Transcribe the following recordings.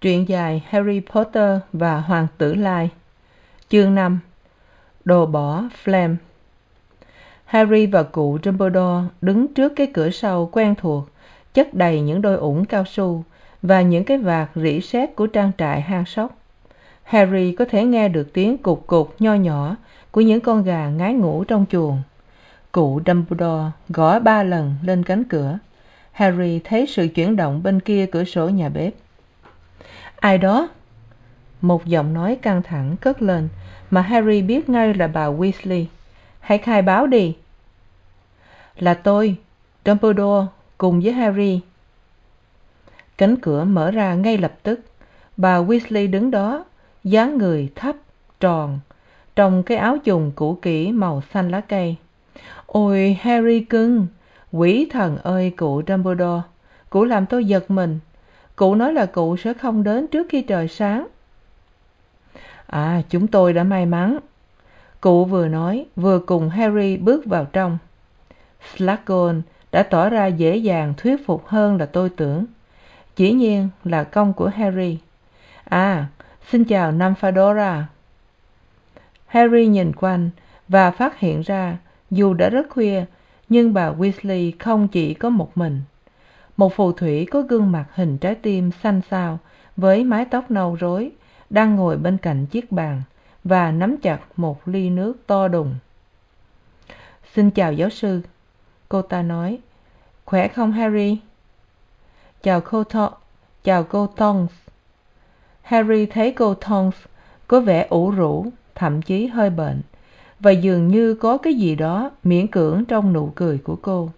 truyện dài harry potter và hoàng tử lai, chương năm, đồ bỏ flame harry và cụ dumbledore đứng trước cái cửa sau quen thuộc, chất đầy những đôi ủng cao su và những cái vạt rỉ sét của trang trại hang sóc. Harry có thể nghe được tiếng cục cục nho nhỏ của những con gà ngái ngủ trong chuồng. Cụ dumbledore gõ ba lần lên cánh cửa. Harry thấy sự chuyển động bên kia cửa sổ nhà bếp ai đó? Một giọng nói căng thẳng cất lên, mà harry biết ngay là bà weasley. Hãy khai báo đi. Là tôi, dumbledore, cùng với harry. Cánh cửa mở ra ngay lập tức. Bà weasley đứng đó, dáng người thấp, tròn, trong cái áo chùng cũ kỹ màu xanh lá cây. Ôi, harry cưng, quỷ thần ơi, cụ dumbledore. Cụ làm tôi giật mình cụ nói là cụ sẽ không đến trước khi trời sáng. À chúng tôi đã may mắn. Cụ vừa nói, vừa cùng harry bước vào trong. S đã tỏ ra dễ dàng thuyết phục hơn là tôi tưởng. Dĩ nhiên là công của harry. À xin chào nymphadora. Harry nhìn quanh và phát hiện ra dù đã rất khuya, nhưng bà weasley không chỉ có một mình một phù thủy có gương mặt hình trái tim xanh xao, với mái tóc nâu rối, đang ngồi bên cạnh chiếc bàn và nắm chặt một ly nước to đùng. Xin chào giáo sư, cô ta nói. Khỏe không, harry? Chào cô chào cô Tongs. harry thấy cô Tongs có vẻ ủ rũ, thậm chí hơi bệnh và dường như có cái gì đó miễn cưỡng trong nụ cười của cô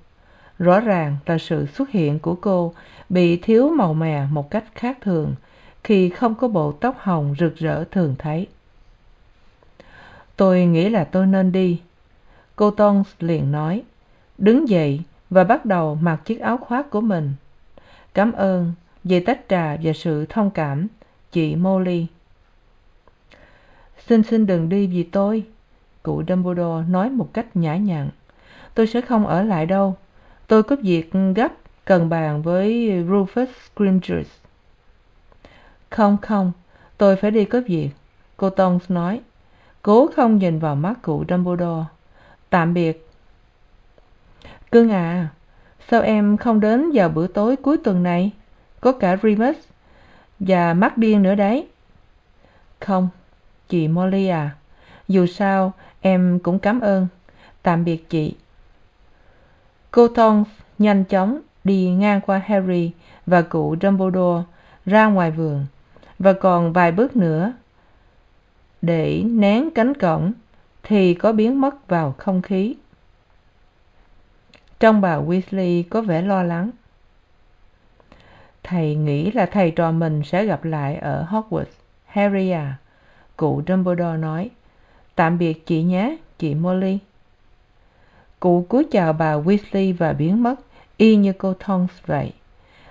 rõ ràng là sự xuất hiện của cô bị thiếu màu mè một cách khác thường khi không có bộ tóc hồng rực rỡ thường thấy. Tôi nghĩ là tôi nên đi, cô t liền nói. Đứng dậy và bắt đầu mặc chiếc áo khoác của mình. Cảm ơn về tách trà và sự thông cảm, chị molly. Xin xin đừng đi vì tôi, cụ dumbledore nói một cách nhã nhặn. Tôi sẽ không ở lại đâu tôi có việc gấp cần bàn với rufus scrimgeour không không, tôi phải đi có việc, cô Tonks nói. Cố không nhìn vào mắt cụ dumbledore. Tạm biệt. Cưng à sao em không đến vào bữa tối cuối tuần này? Có cả remus và mắt điên nữa đấy. Không, chị molly à dù sao em cũng cảm ơn. Tạm biệt chị cô t nhanh chóng đi ngang qua harry và cụ dumbledore ra ngoài vườn và còn vài bước nữa. Để nén cánh cổng thì có biến mất vào không khí. Trong bà weasley có vẻ lo lắng. Thầy nghĩ là thầy trò mình sẽ gặp lại ở hogwarts. Harry à cụ dumbledore nói. Tạm biệt chị nhé, chị molly cụ cúi chào bà weasley và biến mất, y như cô tonks vậy.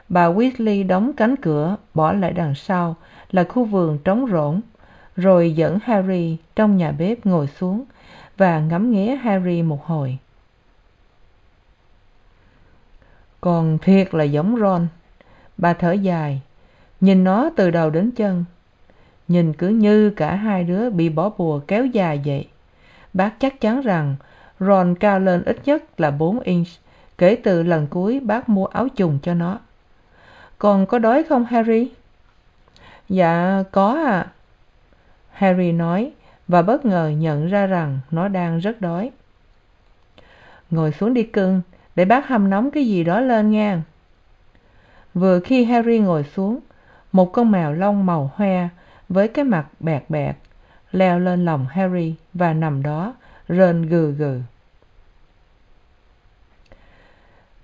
Bà weasley đóng cánh cửa, bỏ lại đằng sau là khu vườn trống rỗng, rồi dẫn harry trong nhà bếp ngồi xuống và ngắm nghía harry một hồi. Còn thiệt là giống ron. Bà thở dài, nhìn nó từ đầu đến chân. Nhìn cứ như cả hai đứa bị bỏ bùa kéo dài vậy. Bác chắc chắn rằng ron cao lên ít nhất là bốn inch, kể từ lần cuối bác mua áo chùng cho nó. Còn có đói không, harry? Dạ có ạ à. harry nói và bất ngờ nhận ra rằng nó đang rất đói. Ngồi xuống đi cưng, để bác hâm nóng cái gì đó lên nha. Vừa khi harry ngồi xuống, một con mèo lông màu hoe với cái mặt bẹt bẹt leo lên lòng harry và nằm đó, rên gừ gừ.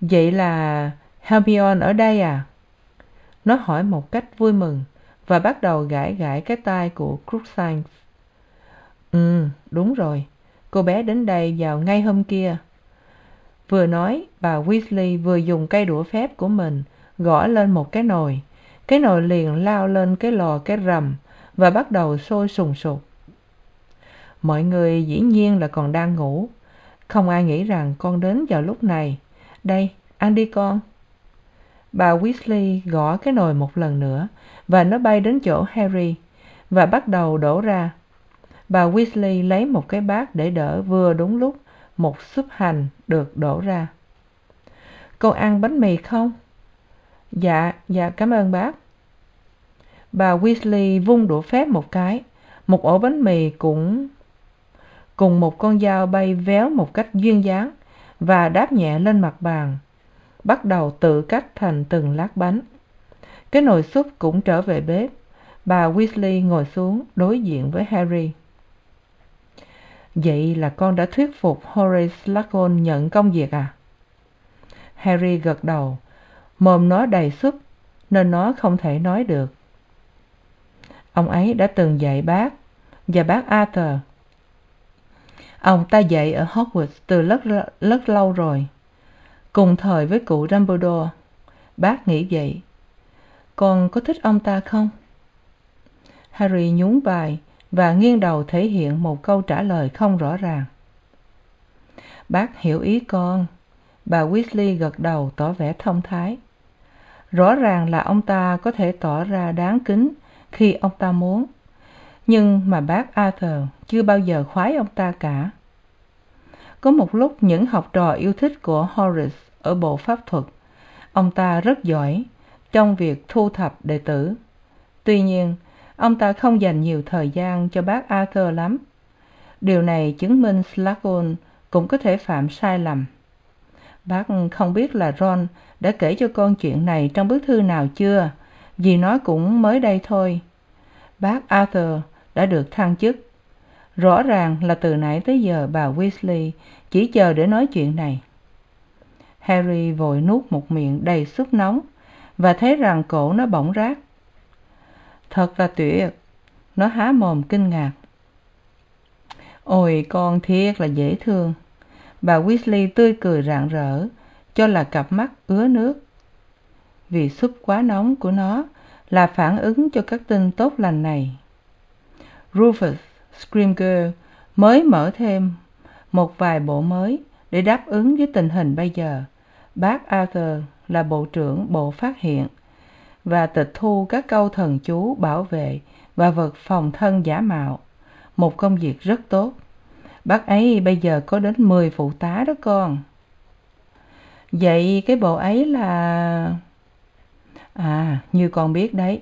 Vậy là hermione ở đây à? Nó hỏi một cách vui mừng và bắt đầu gãi gãi cái tai của crookshanks ừ đúng rồi. Cô bé đến đây vào ngay hôm kia. Vừa nói, bà weasley vừa dùng cây đũa phép của mình gõ lên một cái nồi. Cái nồi liền lao lên cái lò cái rầm và bắt đầu sôi sùng sục. Mọi người dĩ nhiên là còn đang ngủ. Không ai nghĩ rằng con đến vào lúc này đây ăn đi con. Bà weasley gõ cái nồi một lần nữa và nó bay đến chỗ harry và bắt đầu đổ ra. Bà weasley lấy một cái bát để đỡ vừa đúng lúc một súp hành được đổ ra. Con ăn bánh mì không? Dạ dạ cảm ơn bác. Bà weasley vung đũa phép một cái. Một ổ bánh mì cũng, cùng một con dao bay véo một cách duyên dáng và đáp nhẹ lên mặt bàn. Bắt đầu tự cắt thành từng lát bánh. Cái nồi súp cũng trở về bếp. Bà weasley ngồi xuống đối diện với harry. Vậy là con đã thuyết phục horace slughorn nhận công việc à? Harry gật đầu. Mồm nó đầy súp, nên nó không thể nói được. Ông ấy đã từng dạy bác và bác arthur ông ta dạy ở hogwarts từ rất rất lâu rồi. Cùng thời với cụ dumbledore, bác nghĩ vậy. Con có thích ông ta không? Harry nhún vai và nghiêng đầu thể hiện một câu trả lời không rõ ràng. Bác hiểu ý con. Bà weasley gật đầu tỏ vẻ thông thái. Rõ ràng là ông ta có thể tỏ ra đáng kính khi ông ta muốn nhưng mà bác arthur chưa bao giờ khoái ông ta cả. Có một lúc những học trò yêu thích của horace ở bộ pháp thuật, ông ta rất giỏi trong việc thu thập đệ tử. Tuy nhiên, ông ta không dành nhiều thời gian cho bác arthur lắm. Điều này chứng minh slughorn cũng có thể phạm sai lầm. Bác không biết là ron đã kể cho con chuyện này trong bức thư nào chưa, vì nó cũng mới đây thôi. Bác arthur đã được thăng chức. Rõ ràng là từ nãy tới giờ bà weasley chỉ chờ để nói chuyện này. Harry vội nuốt một miệng đầy súp nóng và thấy rằng cổ nó bỏng rát. Thật là tuyệt, nó há mồm kinh ngạc. Ôi, con thiệt là dễ thương. Bà weasley tươi cười rạng rỡ, cho là cặp mắt ứa nước. Vì súp quá nóng của nó là phản ứng cho các tin tốt lành này rufus Scrimger mới mở thêm một vài bộ mới để đáp ứng với tình hình bây giờ. Bác arthur là bộ trưởng bộ phát hiện và tịch thu các câu thần chú bảo vệ và vật phòng thân giả mạo. Một công việc rất tốt. Bác ấy bây giờ có đến mười phụ tá đó con. Vậy cái bộ ấy là à như con biết đấy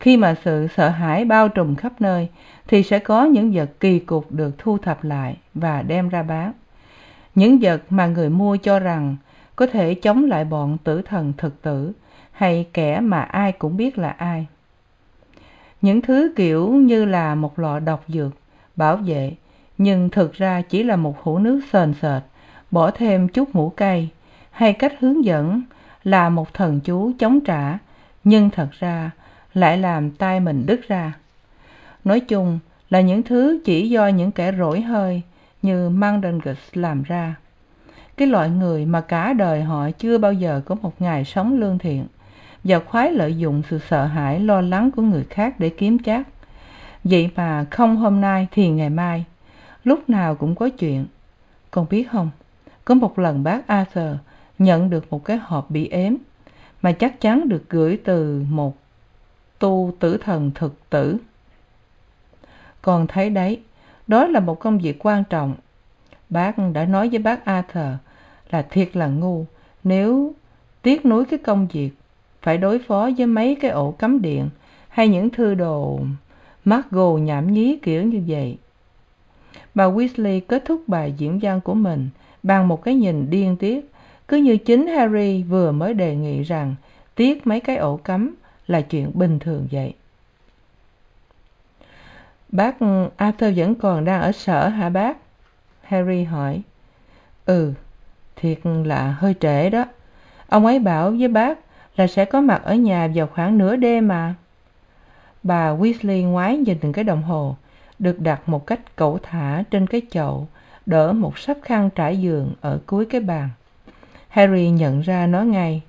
khi mà sự sợ hãi bao trùm khắp nơi, thì sẽ có những vật kỳ cục được thu thập lại và đem ra bán. Những vật mà người mua cho rằng có thể chống lại bọn tử thần thực tử hay kẻ mà ai cũng biết là ai. Những thứ kiểu như là một lọ độc dược, bảo vệ, nhưng thực ra chỉ là một hũ nước sền sệt, bỏ thêm chút ngũ cây hay cách hướng dẫn là một thần chú chống trả, nhưng thật ra lại làm tay mình đứt ra. Nói chung là những thứ chỉ do những kẻ rỗi hơi như mandangus làm ra. Cái loại người mà cả đời họ chưa bao giờ có một ngày sống lương thiện và khoái lợi dụng sự sợ hãi lo lắng của người khác để kiếm chác. vậy mà không hôm nay thì ngày mai, lúc nào cũng có chuyện. Con biết không, có một lần bác arthur nhận được một cái hộp bị ếm mà chắc chắn được gửi từ một tu tử thần thực tử. Còn thấy đấy, đó là một công việc quan trọng. Bác đã nói với bác arthur là thiệt là ngu, nếu tiếc nuối cái công việc, phải đối phó với mấy cái ổ cắm điện hay những thư đồ mắc gồ nhảm nhí kiểu như vậy. Bà weasley kết thúc bài diễn văn của mình bằng một cái nhìn điên tiết, cứ như chính harry vừa mới đề nghị rằng tiếc mấy cái ổ cắm là chuyện bình thường vậy. Bác arthur vẫn còn đang ở sở hả bác? Harry hỏi. Ừ thiệt là hơi trễ đó. Ông ấy bảo với bác là sẽ có mặt ở nhà vào khoảng nửa đêm mà. Bà weasley ngoái nhìn từng cái đồng hồ, được đặt một cách cẩu thả trên cái chậu, đỡ một sấp khăn trải giường ở cuối cái bàn. Harry nhận ra nó ngay.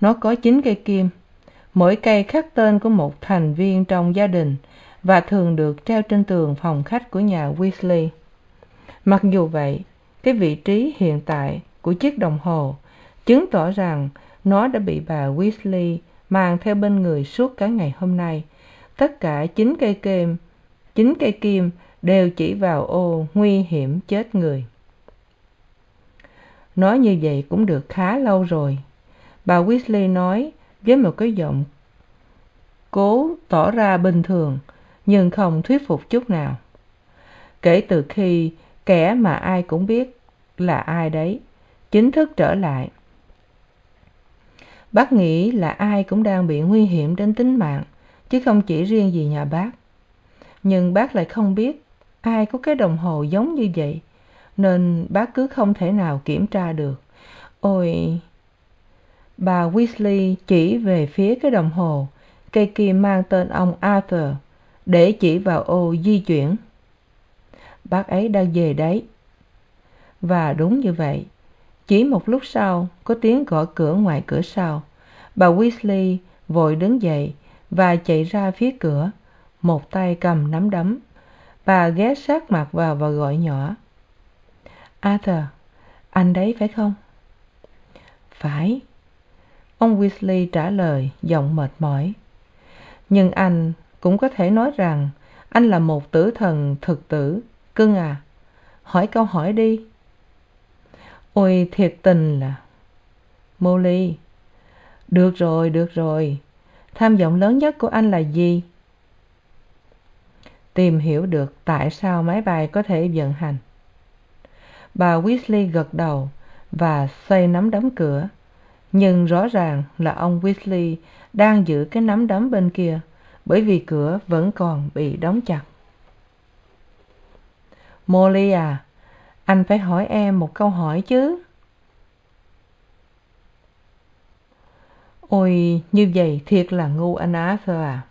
Nó có chín cây kim mỗi cây khắc tên của một thành viên trong gia đình và thường được treo trên tường phòng khách của nhà weasley. Mặc dù vậy, cái vị trí hiện tại của chiếc đồng hồ chứng tỏ rằng nó đã bị bà weasley mang theo bên người suốt cả ngày hôm nay. Tất cả chín cây kim chín cây kim đều chỉ vào ô nguy hiểm chết người. Nói như vậy cũng được khá lâu rồi. Bà weasley nói với một cái giọng cố tỏ ra bình thường, nhưng không thuyết phục chút nào. Kể từ khi kẻ mà ai cũng biết là ai đấy chính thức trở lại, bác nghĩ là ai cũng đang bị nguy hiểm đến tính mạng, chứ không chỉ riêng gì nhà bác. Nhưng bác lại không biết ai có cái đồng hồ giống như vậy, nên bác cứ không thể nào kiểm tra được. Ôi bà weasley chỉ về phía cái đồng hồ. Cây kim mang tên ông arthur, để chỉ vào ô di chuyển. Bác ấy đang về đấy. Và đúng như vậy, chỉ một lúc sau, có tiếng gõ cửa ngoài cửa sau. Bà weasley vội đứng dậy và chạy ra phía cửa, một tay cầm nắm đấm. Bà ghé sát mặt vào và gọi nhỏ, arthur, anh đấy phải không? Phải ông weasley trả lời, giọng mệt mỏi. Nhưng anh cũng có thể nói rằng, anh là một tử thần thực tử. Cưng à hỏi câu hỏi đi. Ôi, thiệt tình là molly. Được rồi được rồi. Tham vọng lớn nhất của anh là gì? Tìm hiểu được tại sao máy bay có thể vận hành. Bà weasley gật đầu và xoay nắm đấm cửa nhưng rõ ràng là ông weasley đang giữ cái nắm đấm bên kia, bởi vì cửa vẫn còn bị đóng chặt. Molly à anh phải hỏi em một câu hỏi chứ. Ôi, như vậy thiệt là ngu anh arthur à.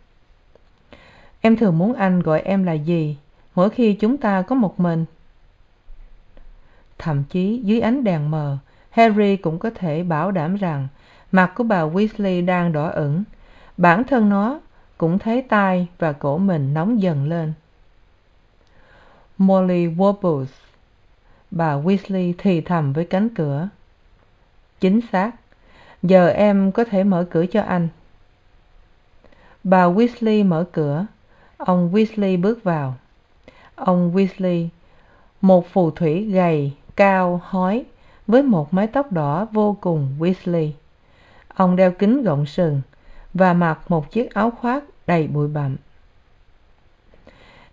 Em thường muốn anh gọi em là gì mỗi khi chúng ta có một mình? Thậm chí dưới ánh đèn mờ harry cũng có thể bảo đảm rằng mặt của bà weasley đang đỏ ửng. Bản thân nó cũng thấy tai và cổ mình nóng dần lên. Molly wobbles bà weasley thì thầm với cánh cửa. Chính xác. Giờ em có thể mở cửa cho anh. Bà weasley mở cửa. Ông weasley bước vào. Ông weasley, một phù thủy gầy, cao, hói với một mái tóc đỏ vô cùng weasley. Ông đeo kính gọng sừng và mặc một chiếc áo khoác đầy bụi bặm.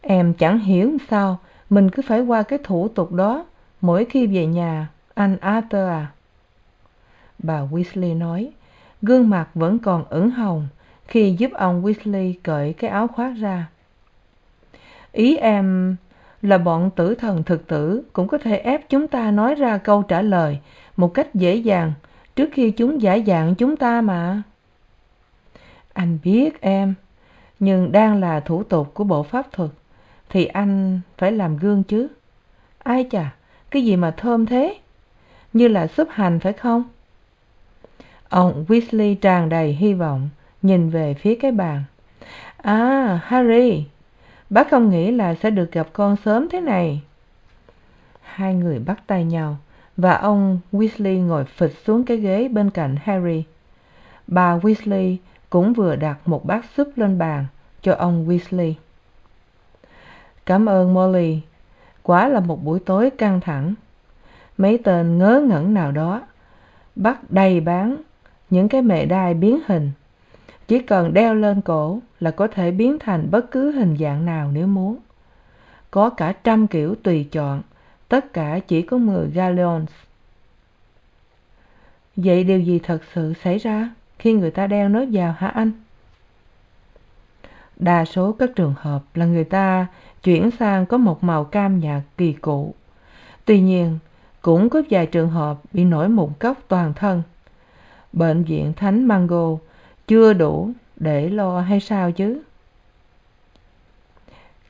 Em chẳng hiểu sao mình cứ phải qua cái thủ tục đó mỗi khi về nhà, anh arthur à. Bà weasley nói, gương mặt vẫn còn ửng hồng khi giúp ông weasley cởi cái áo khoác ra. Ý em là bọn tử thần thực tử cũng có thể ép chúng ta nói ra câu trả lời một cách dễ dàng trước khi chúng giả dạng chúng ta mà. Anh biết em, nhưng đang là thủ tục của bộ pháp thuật thì anh phải làm gương chứ. Ai chà, cái gì mà thơm thế? Như là súp hành phải không? Ông weasley tràn đầy hy vọng, nhìn về phía cái bàn. À harry! Bác không nghĩ là sẽ được gặp con sớm thế này. Hai người bắt tay nhau, và ông weasley ngồi phịch xuống cái ghế bên cạnh harry. Bà weasley cũng vừa đặt một bát súp lên bàn cho ông weasley. Cảm ơn, molly. Quả là một buổi tối căng thẳng. Mấy tên ngớ ngẩn nào đó. Bắt đầy bán những cái mệ đai biến hình chỉ cần đeo lên cổ là có thể biến thành bất cứ hình dạng nào nếu muốn. Có cả trăm kiểu tùy chọn, tất cả chỉ có mười galleons vậy điều gì thật sự xảy ra khi người ta đeo nó vào hả anh? Đa số các trường hợp là người ta chuyển sang có một màu cam nhạt kỳ cựu tuy nhiên, cũng có vài trường hợp bị nổi mụn cóc toàn thân. Bệnh viện thánh mango chưa đủ để lo hay sao chứ?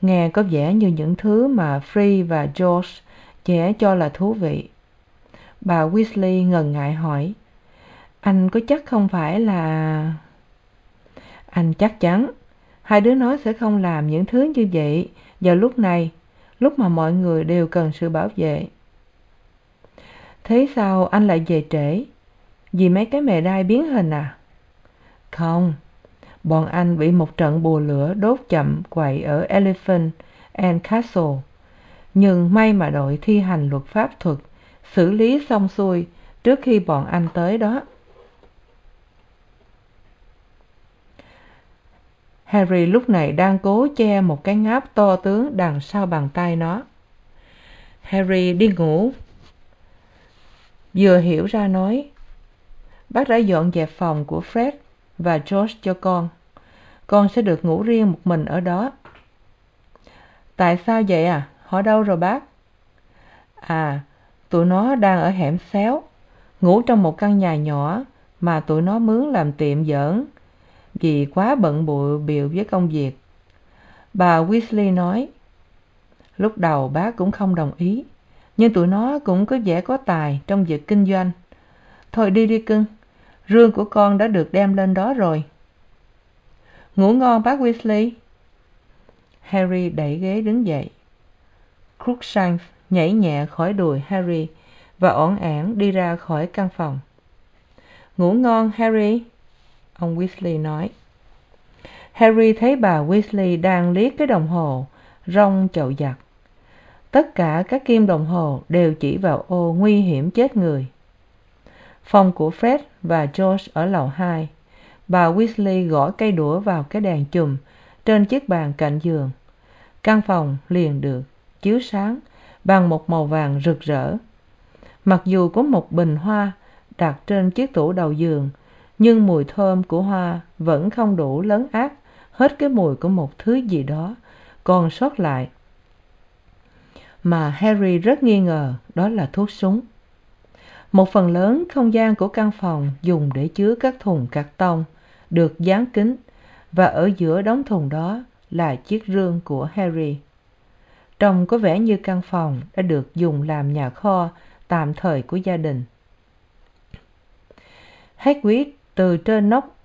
Nghe có vẻ như những thứ mà free và george trẻ cho là thú vị. Bà weasley ngần ngại hỏi, anh có chắc không phải là anh chắc chắn. Hai đứa nó sẽ không làm những thứ như vậy vào lúc này, lúc mà mọi người đều cần sự bảo vệ. Thế sao anh lại về trễ? Vì mấy cái mề đai biến hình à? Không. Bọn anh bị một trận bùa lửa đốt chậm quậy ở elephant and castle. Nhưng may mà đội thi hành luật pháp thuật, xử lý xong xuôi trước khi bọn anh tới đó. Harry lúc này đang cố che một cái ngáp to tướng đằng sau bàn tay nó. Harry đi ngủ. Vừa hiểu ra nói, bác đã dọn dẹp phòng của fred và george cho con. Con sẽ được ngủ riêng một mình ở đó. Tại sao vậy à? Họ đâu rồi bác? À tụi nó đang ở hẻm xéo, ngủ trong một căn nhà nhỏ mà tụi nó mướn làm tiệm giỡn vì quá bận bội bịu với công việc. Bà weasley nói, lúc đầu bác cũng không đồng ý, nhưng tụi nó cũng có vẻ có tài trong việc kinh doanh. Thôi đi đi cưng rương của con đã được đem lên đó rồi. Ngủ ngon bác weasley. Harry đẩy ghế đứng dậy. Crookshanks nhảy nhẹ khỏi đùi harry và ổn ẻn đi ra khỏi căn phòng. Ngủ ngon, harry, ông weasley nói. Harry thấy bà weasley đang liếc cái đồng hồ, rong chậu giặt. Tất cả các kim đồng hồ đều chỉ vào ô nguy hiểm chết người phòng của fred và george ở lầu hai. Bà weasley gõ cây đũa vào cái đèn chùm trên chiếc bàn cạnh giường. Căn phòng liền được chiếu sáng bằng một màu vàng rực rỡ. Mặc dù có một bình hoa đặt trên chiếc tủ đầu giường, nhưng mùi thơm của hoa vẫn không đủ lấn át hết cái mùi của một thứ gì đó còn sót lại. Mà harry rất nghi ngờ, đó là thuốc súng một phần lớn không gian của căn phòng dùng để chứa các thùng cạc tông được dán kín và ở giữa đống thùng đó là chiếc rương của harry. Trông có vẻ như căn phòng đã được dùng làm nhà kho tạm thời của gia đình. Hagrid từ trên nóc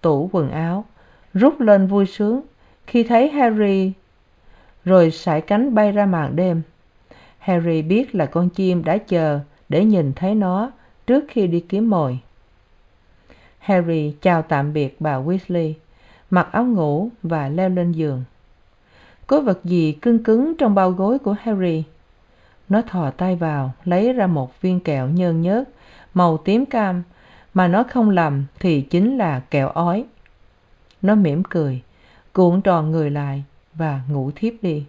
tủ quần áo, rút lên vui sướng khi thấy harry rồi sải cánh bay ra màn đêm. Harry biết là con chim đã chờ để nhìn thấy nó trước khi đi kiếm mồi. Harry chào tạm biệt bà weasley, mặc áo ngủ và leo lên giường. Có vật gì cưng cứng trong bao gối của harry? Nó thò tay vào, lấy ra một viên kẹo nhơn nhớt màu tím cam mà nó không lầm thì chính là kẹo ói. Nó mỉm cười, cuộn tròn người lại và ngủ thiếp đi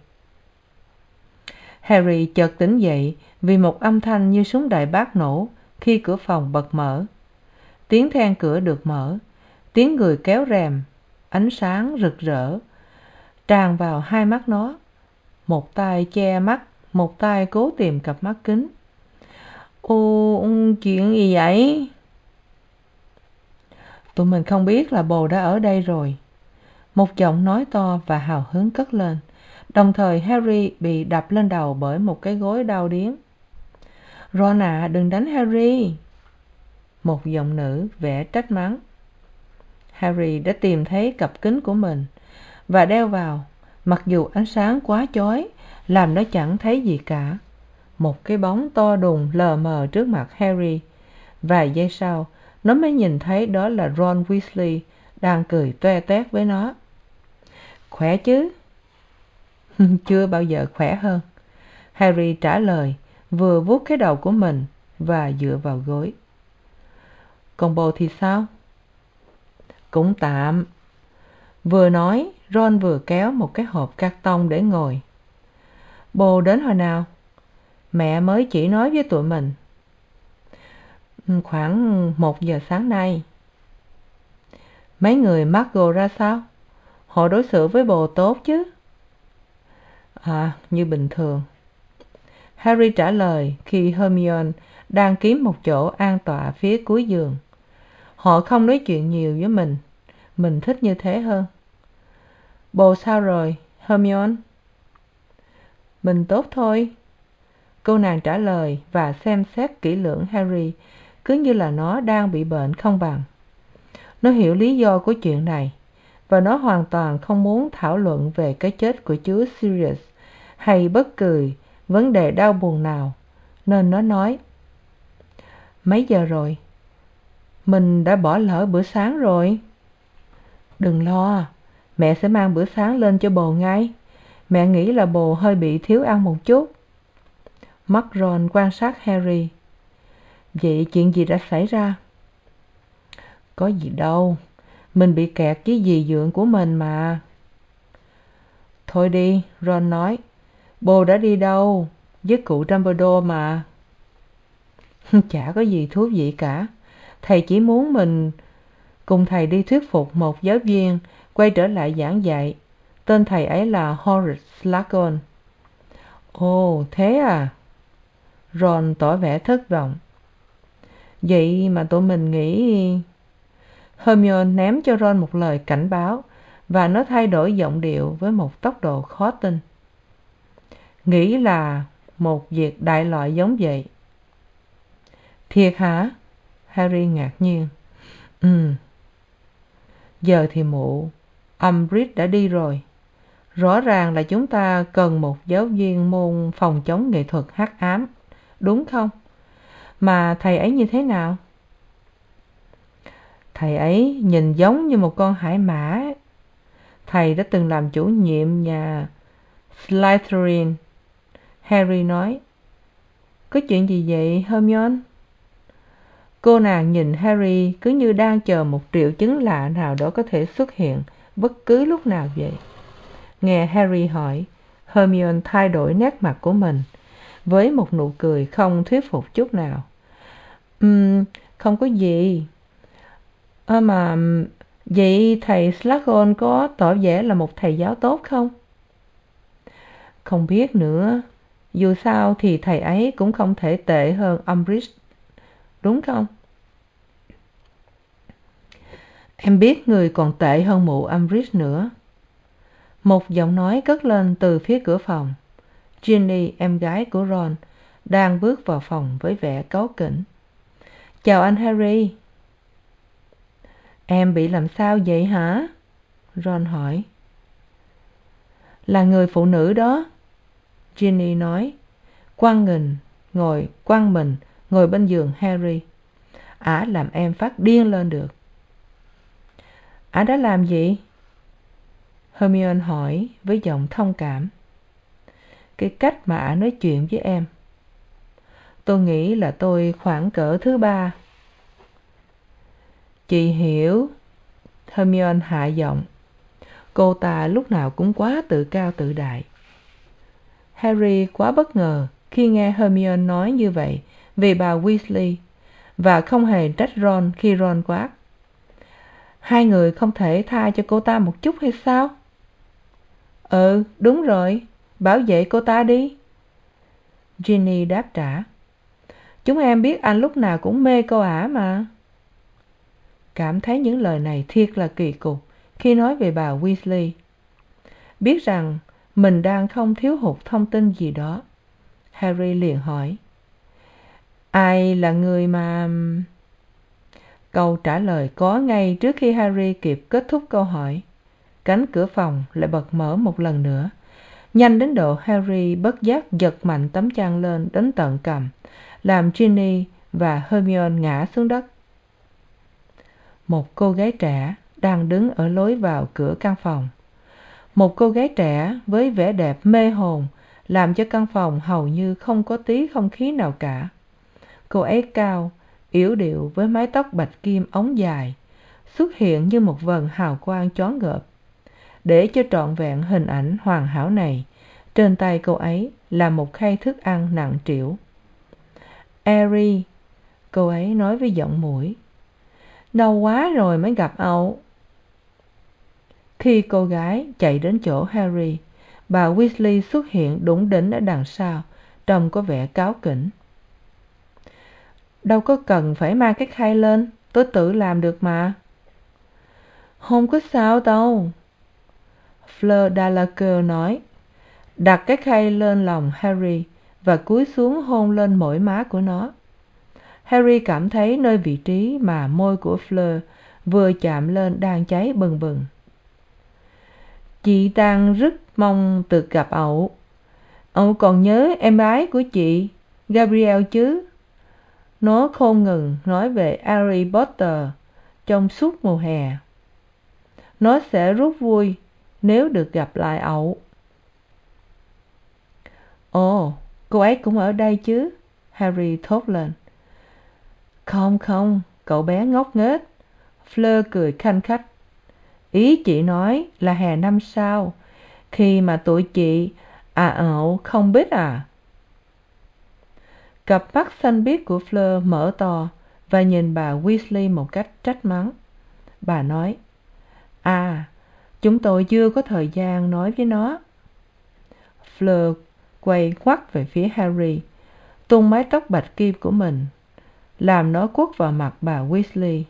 harry chợt tỉnh dậy vì một âm thanh như súng đại bác nổ khi cửa phòng bật mở. Tiếng then cửa được mở, tiếng người kéo rèm, ánh sáng rực rỡ, tràn vào hai mắt nó. Một tay che mắt, một tay cố tìm cặp mắt kính. Ô chuyện gì vậy? Tụi mình không biết là bồ đã ở đây rồi. Một giọng nói to và hào hứng cất lên đồng thời harry bị đập lên đầu bởi một cái gối đau điếng. Ron à đừng đánh harry! Một giọng nữ vẻ trách mắng. Harry đã tìm thấy cặp kính của mình và đeo vào. Mặc dù ánh sáng quá chói, làm nó chẳng thấy gì cả. Một cái bóng to đùng lờ mờ trước mặt harry. Vài giây sau, nó mới nhìn thấy đó là ron weasley đang cười toe toét với nó. Khỏe chứ? chưa bao giờ khỏe hơn. Harry trả lời, vừa vuốt cái đầu của mình và dựa vào gối. Còn bồ thì sao? Cũng tạm. Vừa nói, ron vừa kéo một cái hộp cạc tông để ngồi. Bồ đến hồi nào? Mẹ mới chỉ nói với tụi mình. Khoảng một giờ sáng nay. Mấy người margo ra sao? Họ đối xử với bồ tốt chứ? À như bình thường. Harry trả lời khi hermione đang kiếm một chỗ an tọa phía cuối giường. Họ không nói chuyện nhiều với mình. Mình thích như thế hơn. Bồ sao rồi, hermione? Mình tốt thôi. Cô nàng trả lời và xem xét kỹ lưỡng harry, cứ như là nó đang bị bệnh không bằng. Nó hiểu lý do của chuyện này và nó hoàn toàn không muốn thảo luận về cái chết của chú sirius hay bất cứ vấn đề đau buồn nào? Nên nó nói, mấy giờ rồi? Mình đã bỏ lỡ bữa sáng rồi. Đừng lo, mẹ sẽ mang bữa sáng lên cho bồ ngay. Mẹ nghĩ là bồ hơi bị thiếu ăn một chút. Mắt ron quan sát harry. Vậy chuyện gì đã xảy ra? Có gì đâu, mình bị kẹt với dì dượng của mình mà. Thôi đi, ron nói bồ đã đi đâu? Với cụ dumbledore mà. Chả có gì thú vị cả. Thầy chỉ muốn mình cùng thầy đi thuyết phục một giáo viên quay trở lại giảng dạy. Tên thầy ấy là horace slughorn ồ, thế à? Ron tỏ vẻ thất vọng. Vậy mà tụi mình nghĩ hermione ném cho ron một lời cảnh báo và nó thay đổi giọng điệu với một tốc độ khó tin nghĩ là một việc đại loại giống vậy. Thiệt hả? Harry ngạc nhiên. Ừ. Giờ thì mụ umbridge đã đi rồi. Rõ ràng là chúng ta cần một giáo viên môn phòng chống nghệ thuật hắc ám, đúng không? Mà thầy ấy như thế nào? Thầy ấy nhìn giống như một con hải mã. Thầy đã từng làm chủ nhiệm nhà slytherin harry nói. Có chuyện gì vậy, hermione? Cô nàng nhìn harry cứ như đang chờ một triệu chứng lạ nào đó có thể xuất hiện bất cứ lúc nào vậy. Nghe harry hỏi, hermione thay đổi nét mặt của mình với một nụ cười không thuyết phục chút nào. Ừm, không có gì. Ơ mà, vậy thầy s có tỏ vẻ là một thầy giáo tốt không? Không biết nữa dù sao thì thầy ấy cũng không thể tệ hơn umbridge, đúng không? Em biết người còn tệ hơn mụ umbridge nữa. Một giọng nói cất lên từ phía cửa phòng. Ginny, em gái của ron, đang bước vào phòng với vẻ cáu kỉnh. Chào anh harry. Em bị làm sao vậy hả? Ron hỏi. Là người phụ nữ đó ginny nói. Quang nghìn, ngồi quăng mình ngồi bên giường harry. Ả làm em phát điên lên được. Ả đã làm gì? Hermione hỏi với giọng thông cảm. Cái cách mà ả nói chuyện với em. Tôi nghĩ là tôi khoảng cỡ thứ ba. Chị hiểu. Hermione hạ giọng. Cô ta lúc nào cũng quá tự cao tự đại harry quá bất ngờ khi nghe hermione nói như vậy về bà weasley và không hề trách ron khi ron quát hai người không thể tha cho cô ta một chút hay sao? Ừ đúng rồi, bảo vệ cô ta đi. Ginny đáp trả. Chúng em biết anh lúc nào cũng mê cô ả mà. Cảm thấy những lời này thiệt là kỳ cục khi nói về bà weasley. Biết rằng mình đang không thiếu hụt thông tin gì đó. Harry liền hỏi. Ai là người mà câu trả lời có ngay trước khi harry kịp kết thúc câu hỏi. Cánh cửa phòng lại bật mở một lần nữa. Nhanh đến độ harry bất giác giật mạnh tấm chăn lên đến tận cằm làm ginny và hermione ngã xuống đất. Một cô gái trẻ đang đứng ở lối vào cửa căn phòng một cô gái trẻ với vẻ đẹp mê hồn làm cho căn phòng hầu như không có tí không khí nào cả. Cô ấy cao yểu điệu với mái tóc bạch kim ống dài xuất hiện như một vầng hào quang choáng ngợp. Để cho trọn vẹn hình ảnh hoàn hảo này trên tay cô ấy là một khay thức ăn nặng trĩu. Harry, cô ấy nói với giọng mũi. Lâu quá rồi mới gặp ậu khi cô gái chạy đến chỗ harry, bà weasley xuất hiện đủng đỉnh ở đằng sau, trông có vẻ cáu kỉnh. Đâu có cần phải mang cái khay lên, tôi tự làm được mà. Không có sao đâu, fleur delacour nói. Đặt cái khay lên lòng harry và cúi xuống hôn lên mỗi má của nó. Harry cảm thấy nơi vị trí mà môi của fleur vừa chạm lên đang cháy bừng bừng chị đang rất mong được gặp ậu ậu còn nhớ em gái của chị, gabrielle chứ? Nó khôn ngừng nói về harry potter trong suốt mùa hè. Nó sẽ rất vui nếu được gặp lại ậu ồ, cô ấy cũng ở đây chứ? Harry thốt lên. Không không, cậu bé ngốc nghếch. Fleur cười khanh khách ý chị nói là hè năm sau, khi mà tụi chị à ậu không biết à. Cặp mắt xanh biếc của fleur mở to và nhìn bà weasley một cách trách mắng. Bà nói à chúng tôi chưa có thời gian nói với nó. Fleur quay ngoắt về phía harry, tung mái tóc bạch kim của mình, làm nó quất vào mặt bà weasley.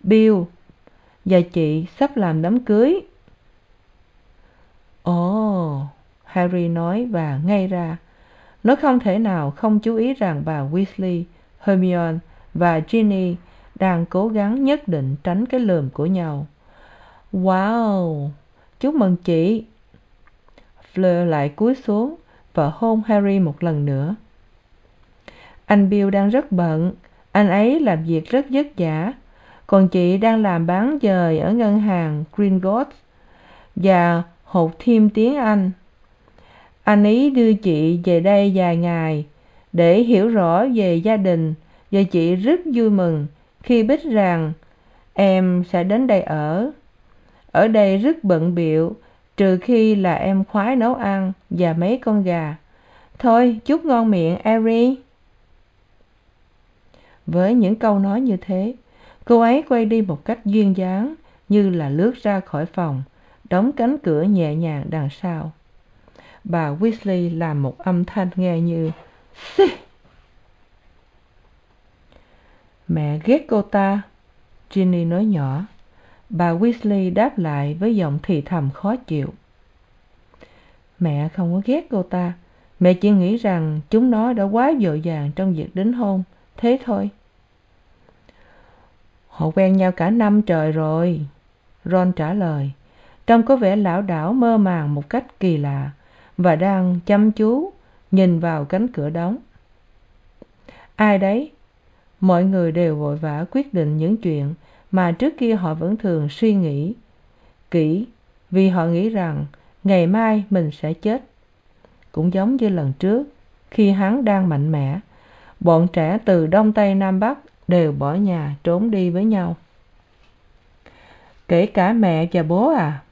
Bill và chị sắp làm đám cưới. Ồ, harry nói và ngay ra. Nó không thể nào không chú ý rằng bà weasley, hermione và ginny đang cố gắng nhất định tránh cái lườm của nhau. Wow, chúc mừng chị. Fleur lại cúi xuống và hôn harry một lần nữa. Anh bill đang rất bận. Anh ấy làm việc rất vất vả còn chị đang làm bán dời ở ngân hàng gringotts và hột thêm tiếng anh. Anh ấy đưa chị về đây vài ngày để hiểu rõ về gia đình và chị rất vui mừng khi biết rằng em sẽ đến đây ở. Ở đây rất bận bịu, trừ khi là em khoái nấu ăn và mấy con gà. Thôi, chúc ngon miệng, Ari. với những câu nói như thế cô ấy quay đi một cách duyên dáng, như là lướt ra khỏi phòng, đóng cánh cửa nhẹ nhàng đằng sau. Bà weasley làm một âm thanh nghe như, xì! Mẹ ghét cô ta, ginny nói nhỏ. Bà weasley đáp lại với giọng thì thầm khó chịu. Mẹ không có ghét cô ta. Mẹ chỉ nghĩ rằng chúng nó đã quá vội vàng trong việc đính hôn. Thế thôi họ quen nhau cả năm trời rồi. Ron trả lời, trông có vẻ lảo đảo mơ màng một cách kỳ lạ và đang chăm chú nhìn vào cánh cửa đóng. Ai đấy? Mọi người đều vội vã quyết định những chuyện mà trước kia họ vẫn thường suy nghĩ, kỹ vì họ nghĩ rằng ngày mai mình sẽ chết. Cũng giống như lần trước, khi hắn đang mạnh mẽ, bọn trẻ từ đông tây nam bắc đều bỏ nhà trốn đi với nhau. Kể cả mẹ và bố à?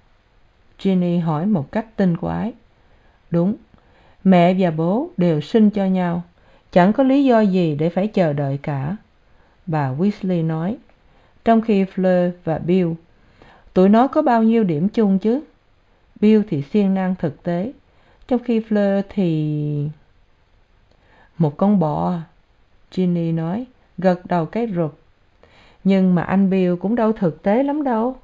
Ginny hỏi một cách tinh quái. Đúng, mẹ và bố đều sinh cho nhau, chẳng có lý do gì để phải chờ đợi cả. Bà weasley nói, trong khi fleur và bill, tụi nó có bao nhiêu điểm chung chứ? Bill thì siêng năng thực tế, trong khi fleur thì một con bò. ginny nói gật đầu cái rụp nhưng mà anh bill cũng đâu thực tế lắm đâu.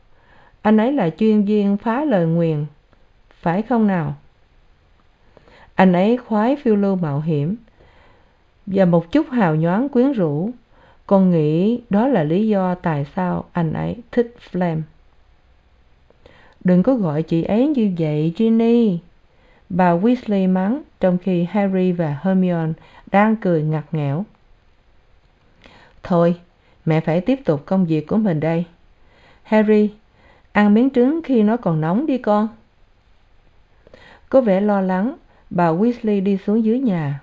Anh ấy là chuyên viên phá lời nguyền, phải không nào? Anh ấy khoái phiêu lưu mạo hiểm và một chút hào nhoáng quyến rũ. Con nghĩ đó là lý do tại sao anh ấy thích flam. đừng có gọi chị ấy như vậy, ginny. Bà weasley mắng trong khi harry và hermione đang cười ngặt nghẽo thôi, mẹ phải tiếp tục công việc của mình đây. Harry, ăn miếng trứng khi nó còn nóng đi con. Có vẻ lo lắng, bà weasley đi xuống dưới nhà.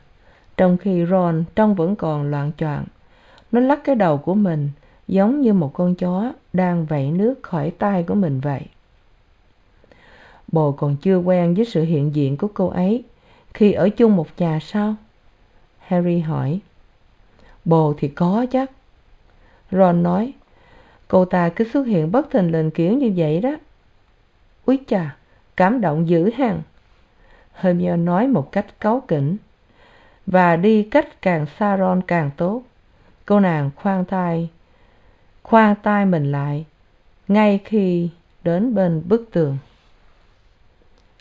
Trong khi ron trông vẫn còn loạng choạng, nó lắc cái đầu của mình giống như một con chó đang vẩy nước khỏi tai của mình vậy. Bồ còn chưa quen với sự hiện diện của cô ấy khi ở chung một nhà sao? Harry hỏi bồ thì có chắc. Ron nói, cô ta cứ xuất hiện bất thình lình kiểu như vậy đó. Úi chà, cảm động dữ hằn hermione nói một cách cáu kỉnh, và đi cách càng xa ron càng tốt. Cô nàng khoan thai, khoan tay mình lại, ngay khi đến bên bức tường.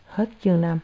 Hết chương năm.